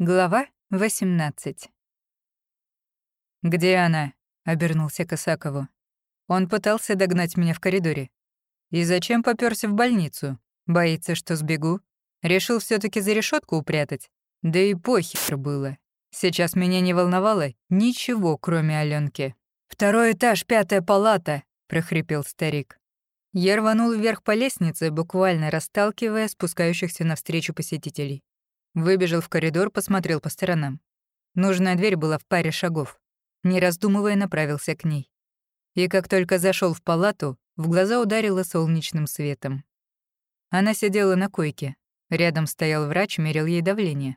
Глава 18 «Где она?» — обернулся к Исакову. Он пытался догнать меня в коридоре. И зачем попёрся в больницу? Боится, что сбегу? Решил все таки за решетку упрятать? Да и похер было. Сейчас меня не волновало ничего, кроме Аленки. «Второй этаж, пятая палата!» — прохрипел старик. Я рванул вверх по лестнице, буквально расталкивая спускающихся навстречу посетителей. Выбежал в коридор, посмотрел по сторонам. Нужная дверь была в паре шагов. Не раздумывая, направился к ней. И как только зашел в палату, в глаза ударило солнечным светом. Она сидела на койке. Рядом стоял врач, мерил ей давление.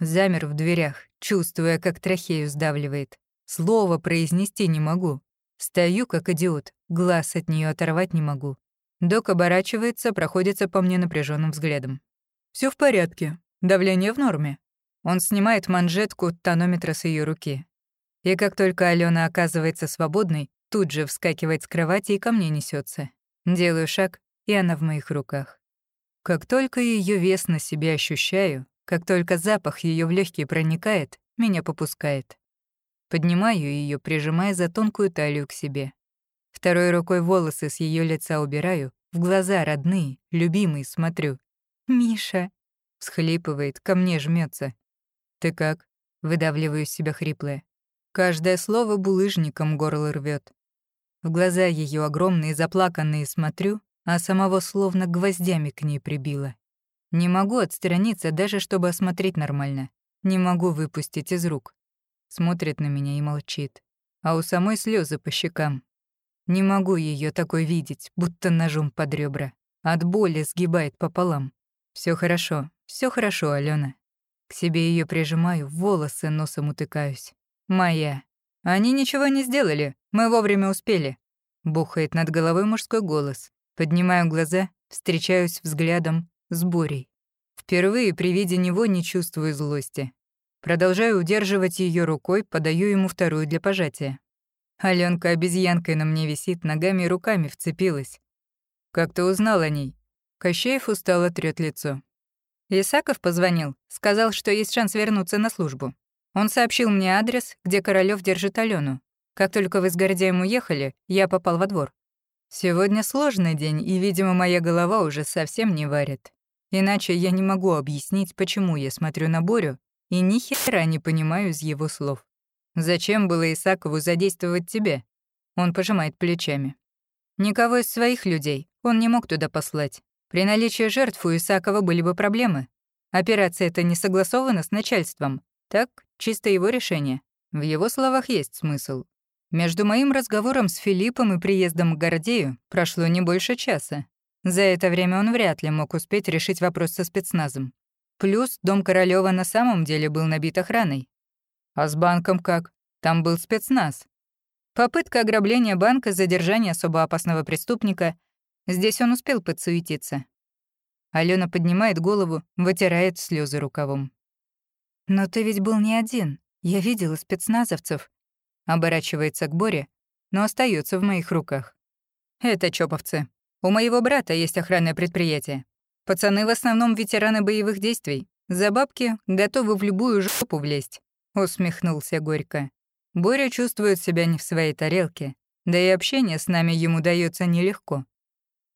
Замер в дверях, чувствуя, как трахею сдавливает. Слово произнести не могу. Стою, как идиот, глаз от нее оторвать не могу. Док оборачивается, проходится по мне напряженным взглядом. Все в порядке, Давление в норме. Он снимает манжетку тонометра с ее руки. И как только Алена оказывается свободной, тут же вскакивает с кровати и ко мне несется. Делаю шаг, и она в моих руках. Как только ее вес на себе ощущаю, как только запах ее в легкие проникает, меня попускает. Поднимаю ее, прижимая за тонкую талию к себе. Второй рукой волосы с ее лица убираю, в глаза родные, любимые смотрю. «Миша!» Схлипывает, ко мне жмется. «Ты как?» — выдавливаю из себя хриплое. Каждое слово булыжником горло рвет. В глаза ее огромные, заплаканные смотрю, а самого словно гвоздями к ней прибило. Не могу отстраниться, даже чтобы осмотреть нормально. Не могу выпустить из рук. Смотрит на меня и молчит. А у самой слезы по щекам. Не могу ее такой видеть, будто ножом под ребра. От боли сгибает пополам. Все хорошо, все хорошо, Алена. К себе ее прижимаю, волосы носом утыкаюсь. Моя. Они ничего не сделали, мы вовремя успели. Бухает над головой мужской голос. Поднимаю глаза, встречаюсь взглядом с Борей. Впервые при виде него не чувствую злости. Продолжаю удерживать ее рукой, подаю ему вторую для пожатия. Аленка обезьянкой на мне висит, ногами и руками вцепилась. «Как ты узнал о ней?» Кощеев устало трёт лицо. Исаков позвонил, сказал, что есть шанс вернуться на службу. Он сообщил мне адрес, где Королёв держит Алену. Как только вы с Гордеем уехали, я попал во двор. Сегодня сложный день, и, видимо, моя голова уже совсем не варит. Иначе я не могу объяснить, почему я смотрю на Борю и ни хера не понимаю из его слов. Зачем было Исакову задействовать тебя? Он пожимает плечами. Никого из своих людей он не мог туда послать. При наличии жертв у Исакова были бы проблемы. Операция эта не согласована с начальством. Так, чисто его решение. В его словах есть смысл. Между моим разговором с Филиппом и приездом к Гордею прошло не больше часа. За это время он вряд ли мог успеть решить вопрос со спецназом. Плюс дом Королёва на самом деле был набит охраной. А с банком как? Там был спецназ. Попытка ограбления банка, задержание особо опасного преступника Здесь он успел подсуетиться. Алена поднимает голову, вытирает слезы рукавом. «Но ты ведь был не один. Я видела спецназовцев». Оборачивается к Боре, но остается в моих руках. «Это чоповцы. У моего брата есть охранное предприятие. Пацаны в основном ветераны боевых действий. За бабки готовы в любую жопу влезть», — усмехнулся горько. Боря чувствует себя не в своей тарелке, да и общение с нами ему дается нелегко.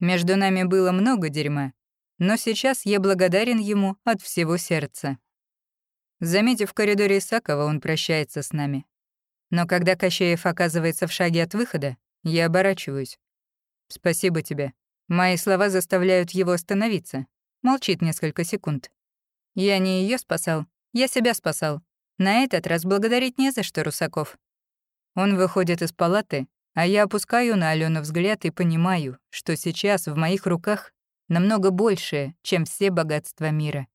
Между нами было много дерьма, но сейчас я благодарен ему от всего сердца. Заметив в коридоре Исакова, он прощается с нами. Но когда Кощеев оказывается в шаге от выхода, я оборачиваюсь. «Спасибо тебе». Мои слова заставляют его остановиться. Молчит несколько секунд. Я не ее спасал, я себя спасал. На этот раз благодарить не за что, Русаков. Он выходит из палаты, а я опускаю на Алену взгляд и понимаю, что сейчас в моих руках намного большее, чем все богатства мира.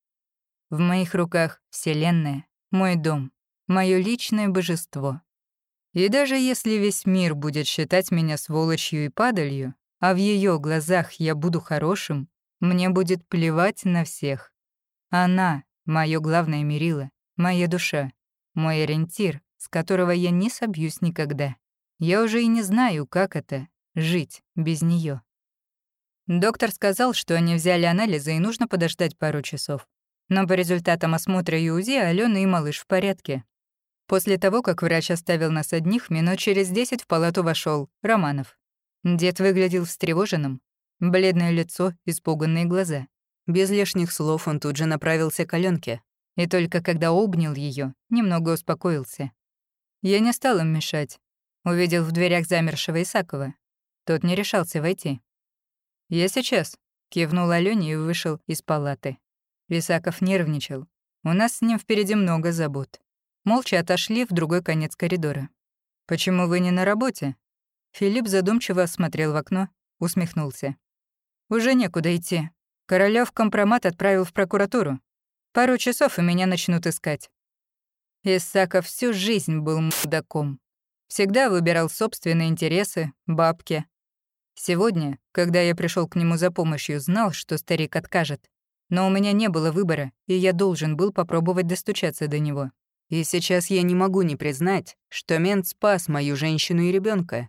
В моих руках Вселенная, мой дом, мое личное божество. И даже если весь мир будет считать меня сволочью и падалью, а в ее глазах я буду хорошим, мне будет плевать на всех. Она — мое главное мерило, моя душа, мой ориентир, с которого я не собьюсь никогда. Я уже и не знаю, как это — жить без нее. Доктор сказал, что они взяли анализы и нужно подождать пару часов. Но по результатам осмотра и УЗИ Алена и малыш в порядке. После того, как врач оставил нас одних, минут через десять в палату вошел Романов. Дед выглядел встревоженным. Бледное лицо, испуганные глаза. Без лишних слов он тут же направился к Аленке. И только когда обнял ее, немного успокоился. Я не стал им мешать. Увидел в дверях замершего Исакова. Тот не решался войти. «Я сейчас», — кивнул Алёне и вышел из палаты. Исаков нервничал. У нас с ним впереди много забот. Молча отошли в другой конец коридора. «Почему вы не на работе?» Филипп задумчиво осмотрел в окно, усмехнулся. «Уже некуда идти. Королёв компромат отправил в прокуратуру. Пару часов и меня начнут искать». Исаков всю жизнь был мудаком. Всегда выбирал собственные интересы, бабки. Сегодня, когда я пришел к нему за помощью, знал, что старик откажет. Но у меня не было выбора, и я должен был попробовать достучаться до него. И сейчас я не могу не признать, что мент спас мою женщину и ребенка.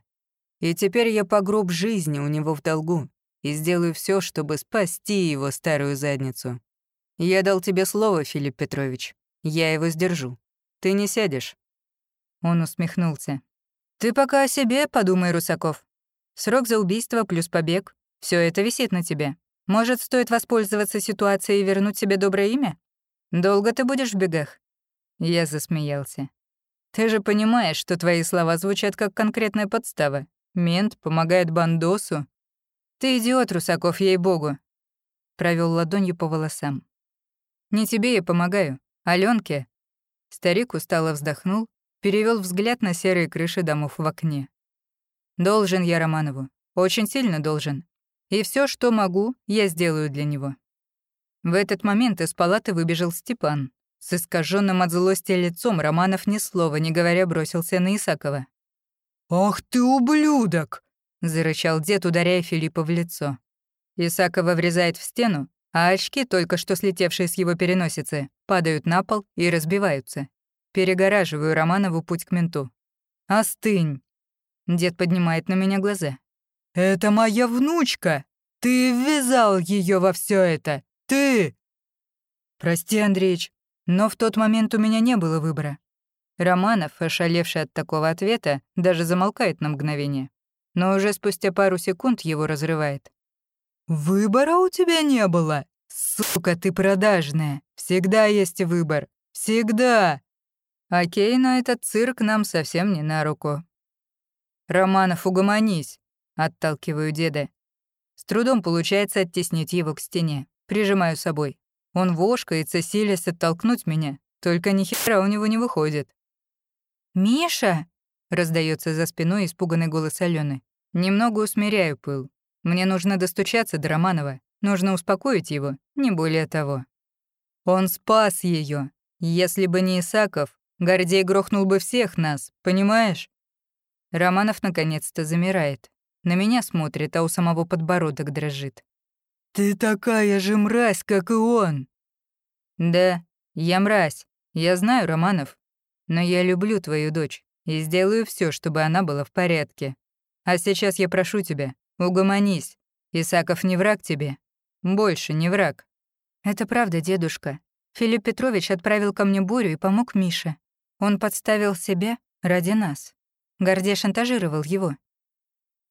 И теперь я по гроб жизни у него в долгу и сделаю все, чтобы спасти его старую задницу. Я дал тебе слово, Филипп Петрович. Я его сдержу. Ты не сядешь. Он усмехнулся. «Ты пока о себе подумай, Русаков. Срок за убийство плюс побег — все это висит на тебе. Может, стоит воспользоваться ситуацией и вернуть себе доброе имя? Долго ты будешь в бегах?» Я засмеялся. «Ты же понимаешь, что твои слова звучат как конкретная подстава. Мент помогает бандосу. Ты идиот, Русаков, ей-богу!» Провел ладонью по волосам. «Не тебе я помогаю, Аленке. Старик устало вздохнул перевел взгляд на серые крыши домов в окне. «Должен я Романову. Очень сильно должен. И все, что могу, я сделаю для него». В этот момент из палаты выбежал Степан. С искаженным от злости лицом Романов ни слова не говоря бросился на Исакова. «Ах ты ублюдок!» — зарычал дед, ударяя Филиппа в лицо. Исакова врезает в стену, а очки, только что слетевшие с его переносицы, падают на пол и разбиваются. Перегораживаю Романову путь к менту. «Остынь!» Дед поднимает на меня глаза. «Это моя внучка! Ты ввязал ее во все это! Ты!» «Прости, Андреич, но в тот момент у меня не было выбора». Романов, ошалевший от такого ответа, даже замолкает на мгновение. Но уже спустя пару секунд его разрывает. «Выбора у тебя не было? Сука, ты продажная. Всегда есть выбор. Всегда!» Окей, но этот цирк нам совсем не на руку. «Романов, угомонись!» — отталкиваю деда. С трудом получается оттеснить его к стене. Прижимаю собой. Он вошкается, силясь оттолкнуть меня. Только ни хера у него не выходит. «Миша!» — раздается за спиной испуганный голос Алены. Немного усмиряю пыл. Мне нужно достучаться до Романова. Нужно успокоить его, не более того. Он спас ее. Если бы не Исаков, Гордей грохнул бы всех нас, понимаешь? Романов наконец-то замирает. На меня смотрит, а у самого подбородок дрожит. «Ты такая же мразь, как и он!» «Да, я мразь. Я знаю, Романов. Но я люблю твою дочь и сделаю все, чтобы она была в порядке. А сейчас я прошу тебя, угомонись. Исаков не враг тебе. Больше не враг». «Это правда, дедушка. Филипп Петрович отправил ко мне Борю и помог Мише. Он подставил себя ради нас. Гордей шантажировал его.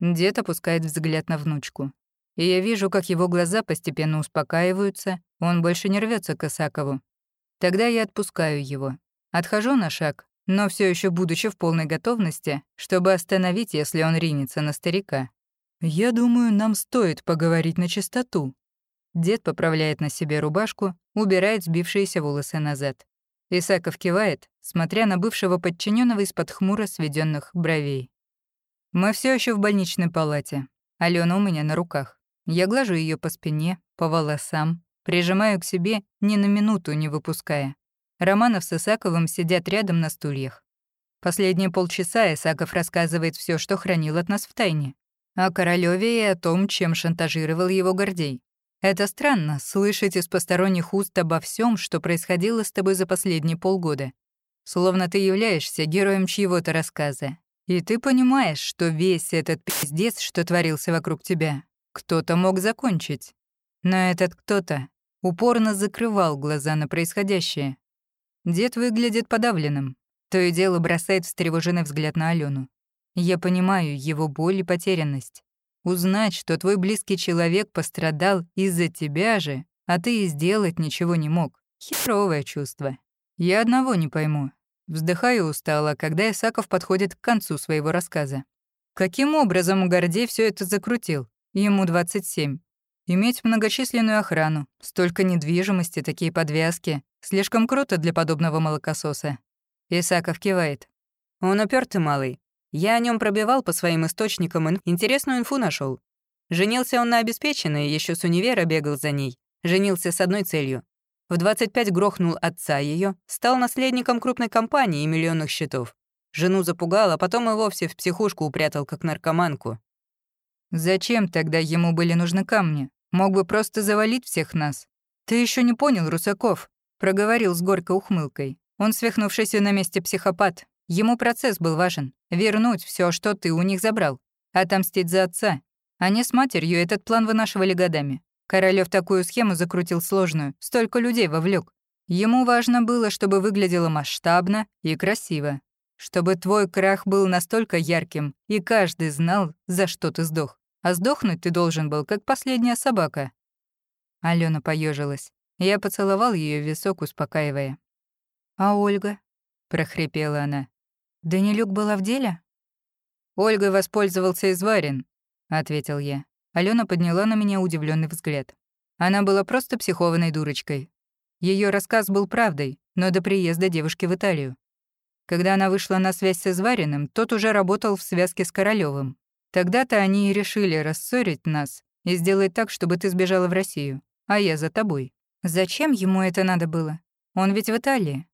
Дед опускает взгляд на внучку. И я вижу, как его глаза постепенно успокаиваются, он больше не рвется к Исакову. Тогда я отпускаю его. Отхожу на шаг, но все еще будучи в полной готовности, чтобы остановить, если он ринется на старика. «Я думаю, нам стоит поговорить на чистоту». Дед поправляет на себе рубашку, убирает сбившиеся волосы назад. Исаков кивает, смотря на бывшего подчиненного из-под хмуро сведенных бровей. Мы все еще в больничной палате. Алена у меня на руках. Я глажу ее по спине, по волосам, прижимаю к себе, ни на минуту не выпуская. Романов с Исаковым сидят рядом на стульях. Последние полчаса Исаков рассказывает все, что хранил от нас в тайне. О Королёве и о том, чем шантажировал его Гордей. Это странно, слышать из посторонних уст обо всем, что происходило с тобой за последние полгода. Словно ты являешься героем чьего-то рассказа. И ты понимаешь, что весь этот пиздец, что творился вокруг тебя, кто-то мог закончить. Но этот кто-то упорно закрывал глаза на происходящее. Дед выглядит подавленным. То и дело бросает встревоженный взгляд на Алену. Я понимаю его боль и потерянность. Узнать, что твой близкий человек пострадал из-за тебя же, а ты и сделать ничего не мог. Херовое чувство. Я одного не пойму. Вздыхаю устало, когда Исаков подходит к концу своего рассказа. Каким образом Гордей все это закрутил? Ему 27. Иметь многочисленную охрану, столько недвижимости, такие подвязки. Слишком круто для подобного молокососа. Исаков кивает. Он упертый малый. Я о нем пробивал по своим источникам, ин интересную инфу нашел. Женился он на обеспеченной, еще с универа бегал за ней. Женился с одной целью. В 25 грохнул отца ее, стал наследником крупной компании и миллионных счетов. Жену запугал, а потом и вовсе в психушку упрятал, как наркоманку. Зачем тогда ему были нужны камни? Мог бы просто завалить всех нас. Ты еще не понял, Русаков, проговорил с горькой ухмылкой. Он свихнувшийся на месте психопат. Ему процесс был важен. Вернуть все, что ты у них забрал. Отомстить за отца. Они с матерью этот план вынашивали годами. Королёв такую схему закрутил сложную, столько людей вовлек. Ему важно было, чтобы выглядело масштабно и красиво. Чтобы твой крах был настолько ярким, и каждый знал, за что ты сдох. А сдохнуть ты должен был, как последняя собака. Алена поежилась. Я поцеловал ее висок, успокаивая. «А Ольга?» — прохрипела она. «Данилюк была в деле?» «Ольгой воспользовался Изварин», — ответил я. Алена подняла на меня удивленный взгляд. Она была просто психованной дурочкой. Ее рассказ был правдой, но до приезда девушки в Италию. Когда она вышла на связь с Извариным, тот уже работал в связке с Королёвым. Тогда-то они и решили рассорить нас и сделать так, чтобы ты сбежала в Россию, а я за тобой. Зачем ему это надо было? Он ведь в Италии.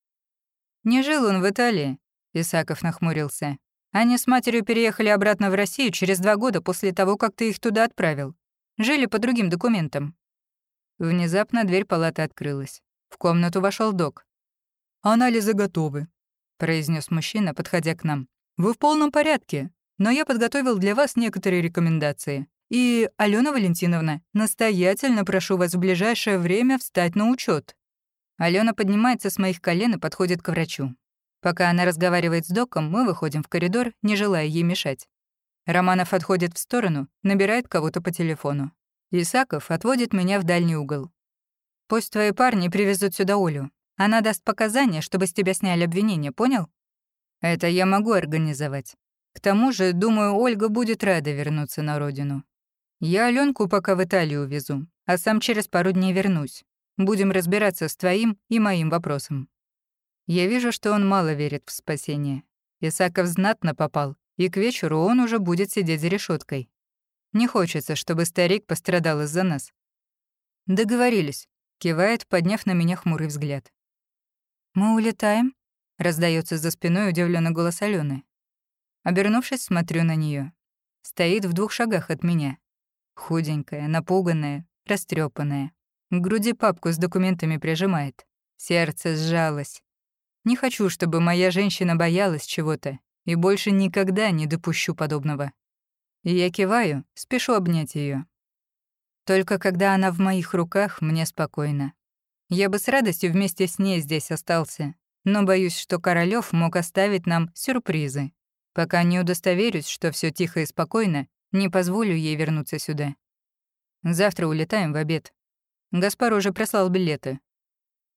Не жил он в Италии, Исаков нахмурился. Они с матерью переехали обратно в Россию через два года после того, как ты их туда отправил. Жили по другим документам». Внезапно дверь палаты открылась. В комнату вошел док. «Анализы готовы», — произнес мужчина, подходя к нам. «Вы в полном порядке, но я подготовил для вас некоторые рекомендации. И, Алена Валентиновна, настоятельно прошу вас в ближайшее время встать на учет. Алена поднимается с моих колен и подходит к врачу. Пока она разговаривает с доком, мы выходим в коридор, не желая ей мешать. Романов отходит в сторону, набирает кого-то по телефону. Исаков отводит меня в дальний угол. «Пусть твои парни привезут сюда Олю. Она даст показания, чтобы с тебя сняли обвинение, понял? Это я могу организовать. К тому же, думаю, Ольга будет рада вернуться на родину. Я Аленку пока в Италию везу, а сам через пару дней вернусь. Будем разбираться с твоим и моим вопросом. Я вижу, что он мало верит в спасение. Исаков знатно попал, и к вечеру он уже будет сидеть за решеткой. Не хочется, чтобы старик пострадал из-за нас. Договорились, кивает, подняв на меня хмурый взгляд. Мы улетаем? раздается за спиной удивленный голос Алены. Обернувшись, смотрю на нее. Стоит в двух шагах от меня. Худенькая, напуганная, растрепанная. К груди папку с документами прижимает. Сердце сжалось. Не хочу, чтобы моя женщина боялась чего-то, и больше никогда не допущу подобного. И я киваю, спешу обнять ее. Только когда она в моих руках, мне спокойно. Я бы с радостью вместе с ней здесь остался, но боюсь, что Королёв мог оставить нам сюрпризы. Пока не удостоверюсь, что все тихо и спокойно, не позволю ей вернуться сюда. Завтра улетаем в обед. Гаспар уже прислал билеты.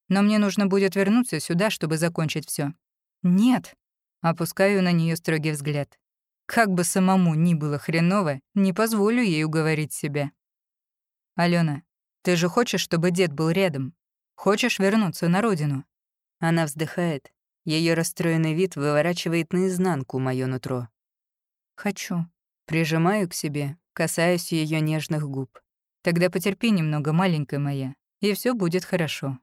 Но мне нужно будет вернуться сюда, чтобы закончить все. Нет. Опускаю на нее строгий взгляд. Как бы самому ни было хреново, не позволю ей уговорить себя. Алена, ты же хочешь, чтобы дед был рядом? Хочешь вернуться на родину? Она вздыхает. Ее расстроенный вид выворачивает наизнанку моё нутро. Хочу. Прижимаю к себе, касаюсь ее нежных губ. Тогда потерпи немного, маленькая моя, и все будет хорошо.